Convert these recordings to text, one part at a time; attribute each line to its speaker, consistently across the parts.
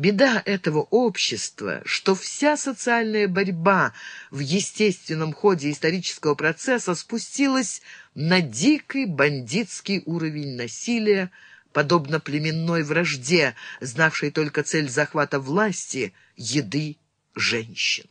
Speaker 1: Беда этого общества, что вся социальная борьба в естественном ходе исторического процесса спустилась на дикий бандитский уровень насилия, подобно племенной вражде, знавшей только цель захвата власти, еды, женщин.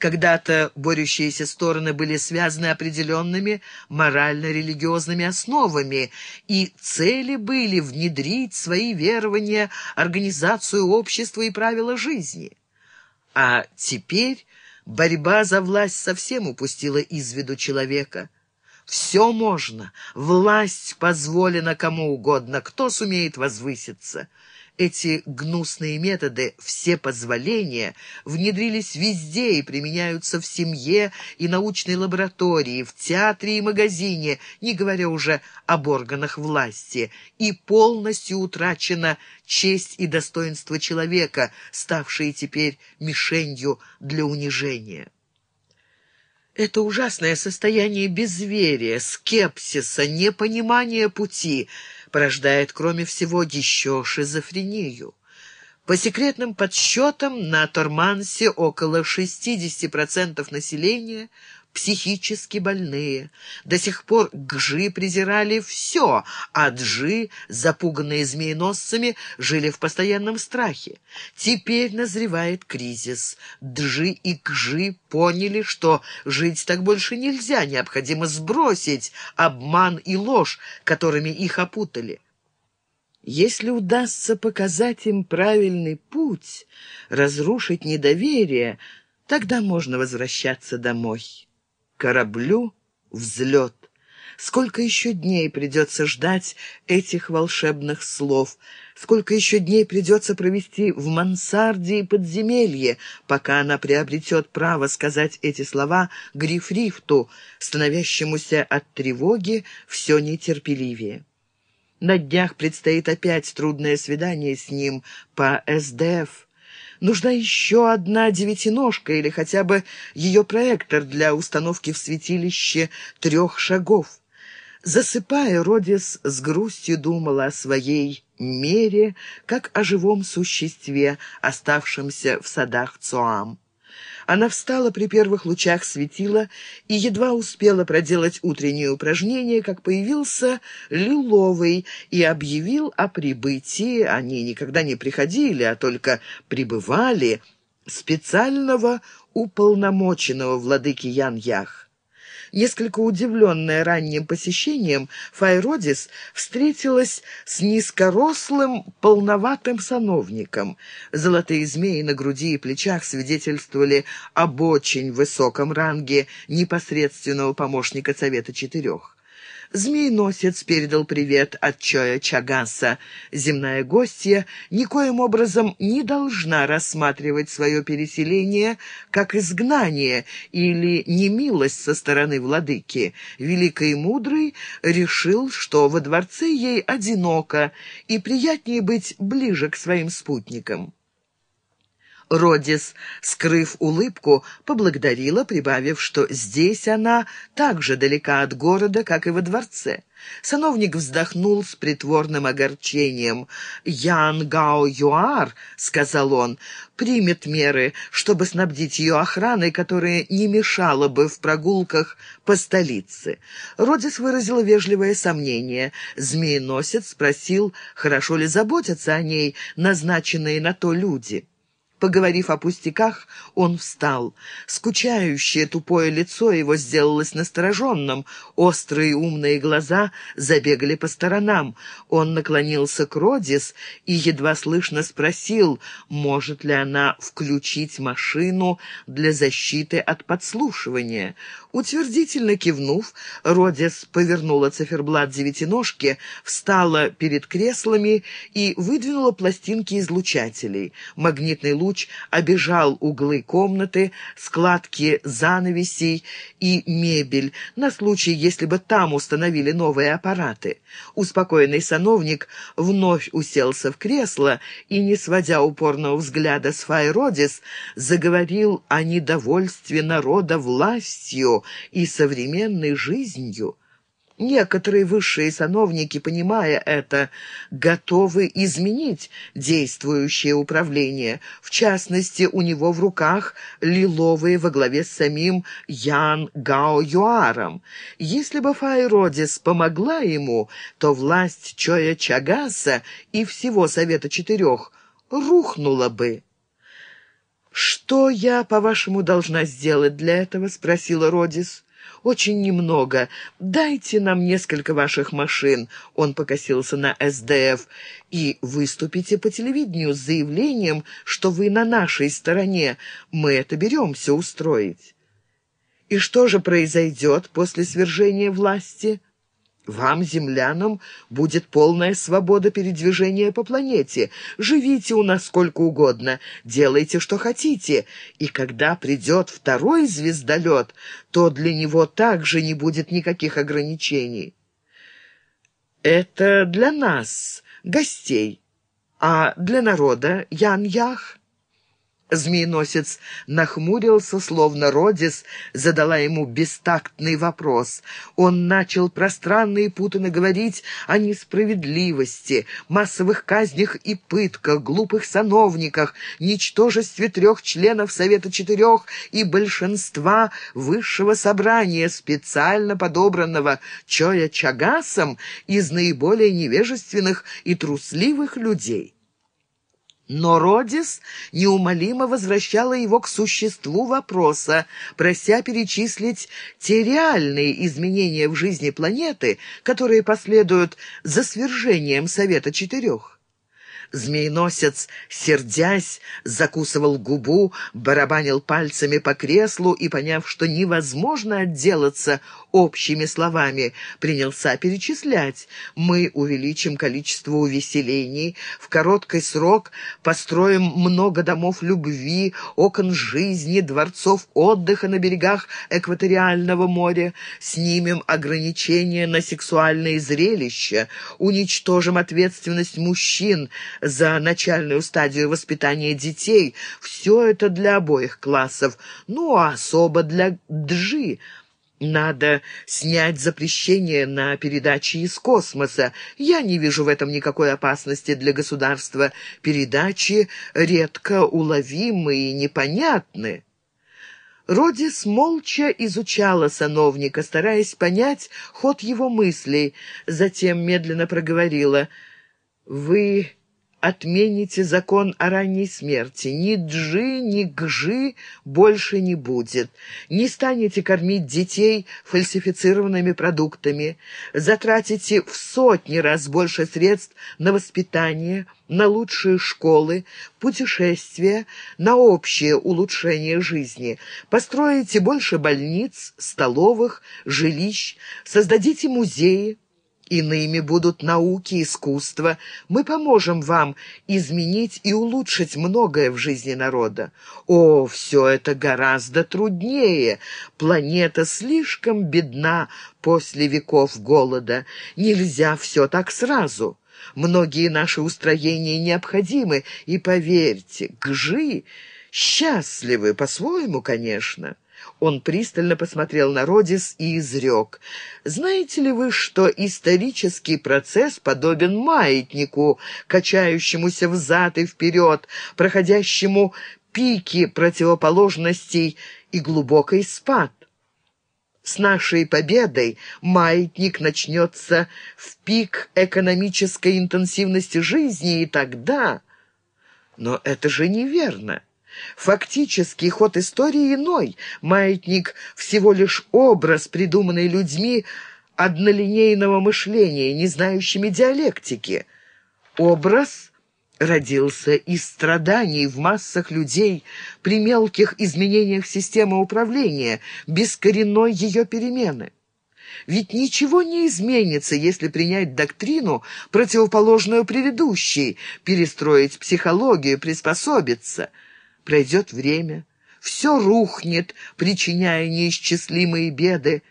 Speaker 1: Когда-то борющиеся стороны были связаны определенными морально-религиозными основами, и цели были внедрить свои верования, организацию общества и правила жизни. А теперь борьба за власть совсем упустила из виду человека. Все можно, власть позволена кому угодно, кто сумеет возвыситься – эти гнусные методы, все позволения, внедрились везде и применяются в семье и научной лаборатории, в театре и магазине, не говоря уже об органах власти, и полностью утрачена честь и достоинство человека, ставшие теперь мишенью для унижения. Это ужасное состояние безверия, скепсиса, непонимания пути — порождает, кроме всего, еще шизофрению. По секретным подсчетам, на Тормансе около 60% населения психически больные. До сих пор гжи презирали все, а джи, запуганные змееносцами, жили в постоянном страхе. Теперь назревает кризис. Джи и гжи поняли, что жить так больше нельзя, необходимо сбросить обман и ложь, которыми их опутали. Если удастся показать им правильный путь, разрушить недоверие, тогда можно возвращаться домой кораблю взлет. Сколько еще дней придется ждать этих волшебных слов? Сколько еще дней придется провести в мансарде и подземелье, пока она приобретет право сказать эти слова Грифрифту, становящемуся от тревоги все нетерпеливее? На днях предстоит опять трудное свидание с ним по СДФ. Нужна еще одна девятиножка или хотя бы ее проектор для установки в святилище трех шагов. Засыпая, Родис с грустью думала о своей мере, как о живом существе, оставшемся в садах Цоам. Она встала при первых лучах светила и едва успела проделать утреннее упражнение, как появился Лиловый и объявил о прибытии, они никогда не приходили, а только прибывали, специального уполномоченного владыки Ян-Ях. Несколько удивленная ранним посещением, Файродис встретилась с низкорослым, полноватым сановником. Золотые змеи на груди и плечах свидетельствовали об очень высоком ранге непосредственного помощника Совета Четырех. Змееносец передал привет от Чоя Чагаса. Земная гостья никоим образом не должна рассматривать свое переселение как изгнание или немилость со стороны владыки. Великий и мудрый решил, что во дворце ей одиноко и приятнее быть ближе к своим спутникам. Родис, скрыв улыбку, поблагодарила, прибавив, что здесь она так же далека от города, как и во дворце. Сановник вздохнул с притворным огорчением. «Ян Гао Юар, — сказал он, — примет меры, чтобы снабдить ее охраной, которая не мешала бы в прогулках по столице». Родис выразила вежливое сомнение. Змееносец спросил, хорошо ли заботятся о ней назначенные на то люди. Поговорив о пустяках, он встал. Скучающее тупое лицо его сделалось настороженным, острые умные глаза забегали по сторонам. Он наклонился к Родис и едва слышно спросил, может ли она включить машину для защиты от подслушивания. Утвердительно кивнув, Родис повернула циферблат девятиножки, встала перед креслами и выдвинула пластинки излучателей. Магнитный луч обежал углы комнаты, складки занавесей и мебель на случай, если бы там установили новые аппараты. Успокоенный сановник вновь уселся в кресло и, не сводя упорного взгляда с Файродис, заговорил о недовольстве народа властью, и современной жизнью. Некоторые высшие сановники, понимая это, готовы изменить действующее управление. В частности, у него в руках лиловые во главе с самим Ян Гао Юаром. Если бы Файродис помогла ему, то власть Чоя Чагаса и всего Совета Четырех рухнула бы. «Что я, по-вашему, должна сделать для этого?» — спросила Родис очень немного. Дайте нам несколько ваших машин», — он покосился на СДФ, «и выступите по телевидению с заявлением, что вы на нашей стороне. Мы это беремся устроить». «И что же произойдет после свержения власти?» Вам, землянам, будет полная свобода передвижения по планете. Живите у нас сколько угодно, делайте, что хотите. И когда придет второй звездолет, то для него также не будет никаких ограничений. Это для нас, гостей. А для народа, Ян-Ях? Змееносец нахмурился, словно Родис задала ему бестактный вопрос. Он начал пространно и путанно говорить о несправедливости, массовых казнях и пытках, глупых сановниках, ничтожестве трех членов Совета Четырех и большинства Высшего Собрания, специально подобранного Чоя Чагасом из наиболее невежественных и трусливых людей. Но Родис неумолимо возвращала его к существу вопроса, прося перечислить те реальные изменения в жизни планеты, которые последуют за свержением Совета Четырех. Змееносец, сердясь, закусывал губу, барабанил пальцами по креслу и, поняв, что невозможно отделаться общими словами, принялся перечислять. Мы увеличим количество увеселений, в короткий срок построим много домов любви, окон жизни, дворцов отдыха на берегах экваториального моря, снимем ограничения на сексуальные зрелища, уничтожим ответственность мужчин, за начальную стадию воспитания детей. Все это для обоих классов, ну, а особо для джи. Надо снять запрещение на передачи из космоса. Я не вижу в этом никакой опасности для государства. Передачи редко уловимы и непонятны. Родис молча изучала сановника, стараясь понять ход его мыслей, затем медленно проговорила. «Вы отмените закон о ранней смерти. Ни джи, ни гжи больше не будет. Не станете кормить детей фальсифицированными продуктами. Затратите в сотни раз больше средств на воспитание, на лучшие школы, путешествия, на общее улучшение жизни. Построите больше больниц, столовых, жилищ, создадите музеи, Иными будут науки, искусство. Мы поможем вам изменить и улучшить многое в жизни народа. О, все это гораздо труднее. Планета слишком бедна после веков голода. Нельзя все так сразу. Многие наши устроения необходимы, и, поверьте, гжи счастливы по-своему, конечно». Он пристально посмотрел на Родис и изрек. «Знаете ли вы, что исторический процесс подобен маятнику, качающемуся взад и вперед, проходящему пики противоположностей и глубокий спад? С нашей победой маятник начнется в пик экономической интенсивности жизни, и тогда... Но это же неверно. Фактически ход истории иной. Маятник — всего лишь образ, придуманный людьми однолинейного мышления, не знающими диалектики. Образ родился из страданий в массах людей при мелких изменениях системы управления, без коренной ее перемены. Ведь ничего не изменится, если принять доктрину, противоположную предыдущей, перестроить психологию, приспособиться – Пройдет время, все рухнет, причиняя неисчислимые беды.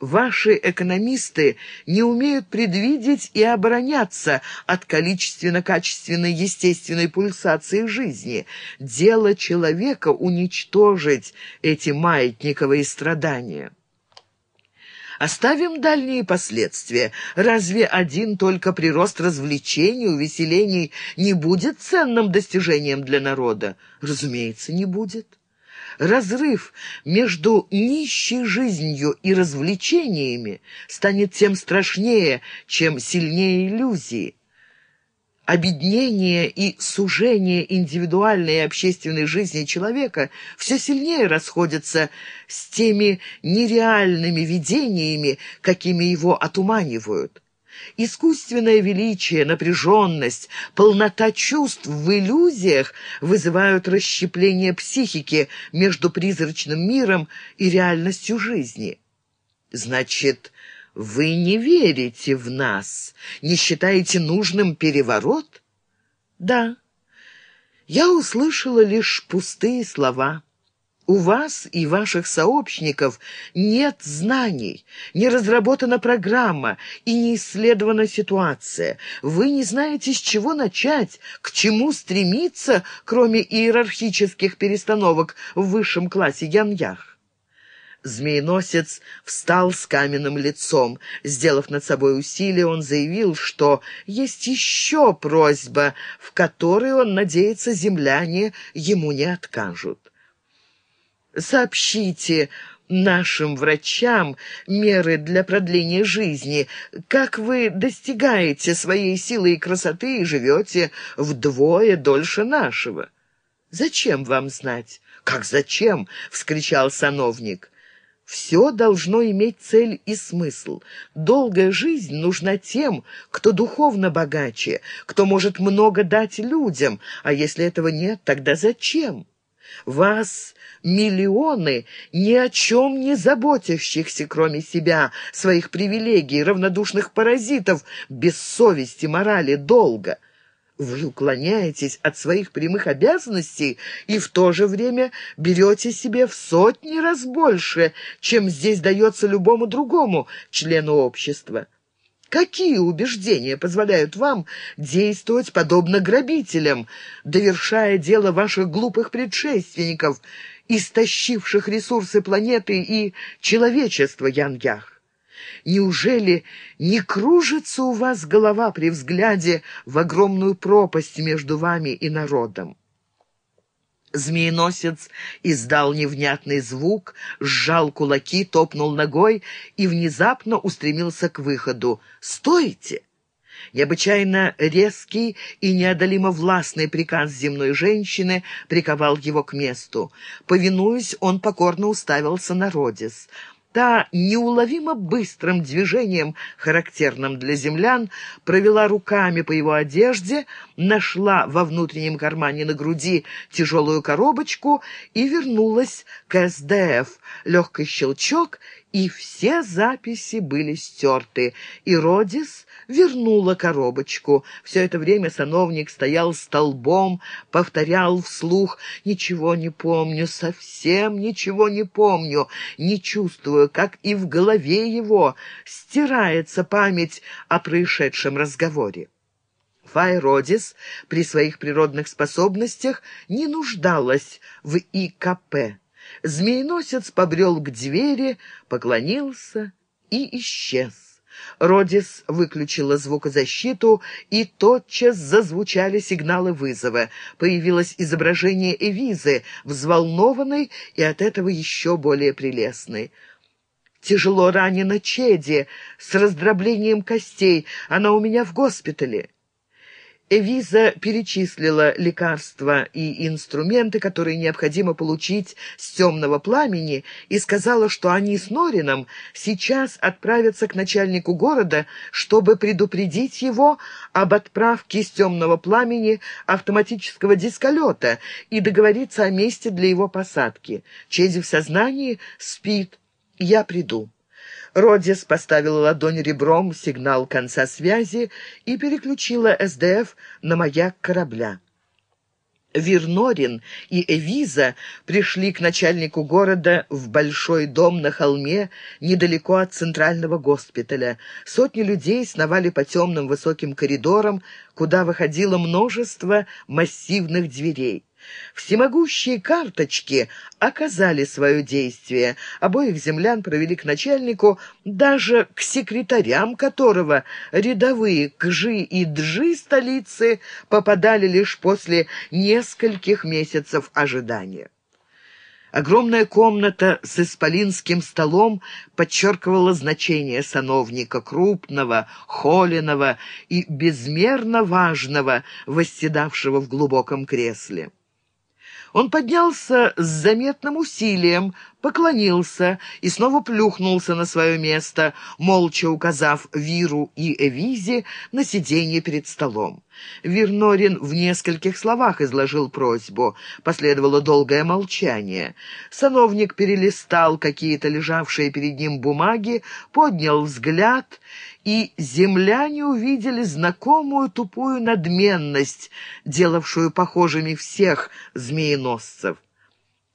Speaker 1: Ваши экономисты не умеют предвидеть и обороняться от количественно-качественной естественной пульсации жизни. Дело человека уничтожить эти маятниковые страдания. Оставим дальние последствия. Разве один только прирост развлечений, увеселений не будет ценным достижением для народа? Разумеется, не будет. Разрыв между нищей жизнью и развлечениями станет тем страшнее, чем сильнее иллюзии обеднение и сужение индивидуальной и общественной жизни человека все сильнее расходятся с теми нереальными видениями, какими его отуманивают. Искусственное величие, напряженность, полнота чувств в иллюзиях вызывают расщепление психики между призрачным миром и реальностью жизни. Значит, вы не верите в нас, не считаете нужным переворот? Да. Я услышала лишь пустые слова. У вас и ваших сообщников нет знаний, не разработана программа и не исследована ситуация. Вы не знаете, с чего начать, к чему стремиться, кроме иерархических перестановок в высшем классе Яньях. Змееносец встал с каменным лицом. Сделав над собой усилие, он заявил, что есть еще просьба, в которой он надеется, земляне ему не откажут. «Сообщите нашим врачам меры для продления жизни, как вы достигаете своей силы и красоты и живете вдвое дольше нашего». «Зачем вам знать?» «Как зачем?» — вскричал сановник. Все должно иметь цель и смысл. Долгая жизнь нужна тем, кто духовно богаче, кто может много дать людям, а если этого нет, тогда зачем? Вас миллионы, ни о чем не заботящихся, кроме себя, своих привилегий, равнодушных паразитов, без совести, морали, долга. Вы уклоняетесь от своих прямых обязанностей и в то же время берете себе в сотни раз больше, чем здесь дается любому другому члену общества. Какие убеждения позволяют вам действовать подобно грабителям, довершая дело ваших глупых предшественников, истощивших ресурсы планеты и человечества Янгях? Неужели не кружится у вас голова при взгляде в огромную пропасть между вами и народом? Змееносец издал невнятный звук, сжал кулаки, топнул ногой и внезапно устремился к выходу. «Стойте!» Необычайно резкий и неодолимо властный приказ земной женщины приковал его к месту. Повинуясь, он покорно уставился на Родис. Та неуловимо быстрым движением, характерным для землян, провела руками по его одежде, нашла во внутреннем кармане на груди тяжелую коробочку и вернулась к СДФ. Легкий щелчок, и все записи были стерты, и Родис вернула коробочку. Все это время сановник стоял столбом, повторял вслух «Ничего не помню, совсем ничего не помню, не чувствую, как и в голове его стирается память о происшедшем разговоре». Файродис при своих природных способностях не нуждалась в ИКП. Змееносец побрел к двери, поклонился и исчез. Родис выключила звукозащиту, и тотчас зазвучали сигналы вызова. Появилось изображение Эвизы, взволнованной и от этого еще более прелестной. «Тяжело ранена Чеди, с раздроблением костей. Она у меня в госпитале». Эвиза перечислила лекарства и инструменты, которые необходимо получить с темного пламени, и сказала, что они с Норином сейчас отправятся к начальнику города, чтобы предупредить его об отправке с темного пламени автоматического дисколета и договориться о месте для его посадки. Чези в сознании спит. Я приду. Родис поставила ладонь ребром, сигнал конца связи, и переключила СДФ на маяк корабля. Вирнорин и Эвиза пришли к начальнику города в большой дом на холме недалеко от центрального госпиталя. Сотни людей сновали по темным высоким коридорам, куда выходило множество массивных дверей. Всемогущие карточки оказали свое действие. Обоих землян провели к начальнику, даже к секретарям которого рядовые кжи и джи столицы попадали лишь после нескольких месяцев ожидания. Огромная комната с исполинским столом подчеркивала значение сановника, крупного, холеного и безмерно важного, восседавшего в глубоком кресле. Он поднялся с заметным усилием, поклонился и снова плюхнулся на свое место, молча указав Виру и Эвизе на сиденье перед столом. Вирнорин в нескольких словах изложил просьбу. Последовало долгое молчание. Сановник перелистал какие-то лежавшие перед ним бумаги, поднял взгляд и земляне увидели знакомую тупую надменность, делавшую похожими всех змееносцев.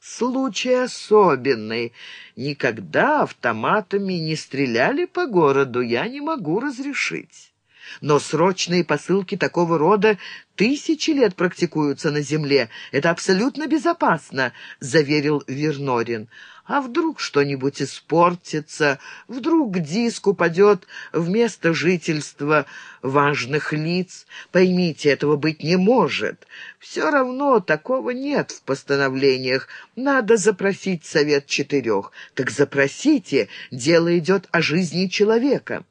Speaker 1: Случай особенный. Никогда автоматами не стреляли по городу, я не могу разрешить. Но срочные посылки такого рода тысячи лет практикуются на земле. Это абсолютно безопасно, заверил Вернорин. А вдруг что-нибудь испортится, вдруг диск упадет в место жительства важных лиц. Поймите, этого быть не может. Все равно такого нет в постановлениях. Надо запросить совет четырех. Так запросите, дело идет о жизни человека».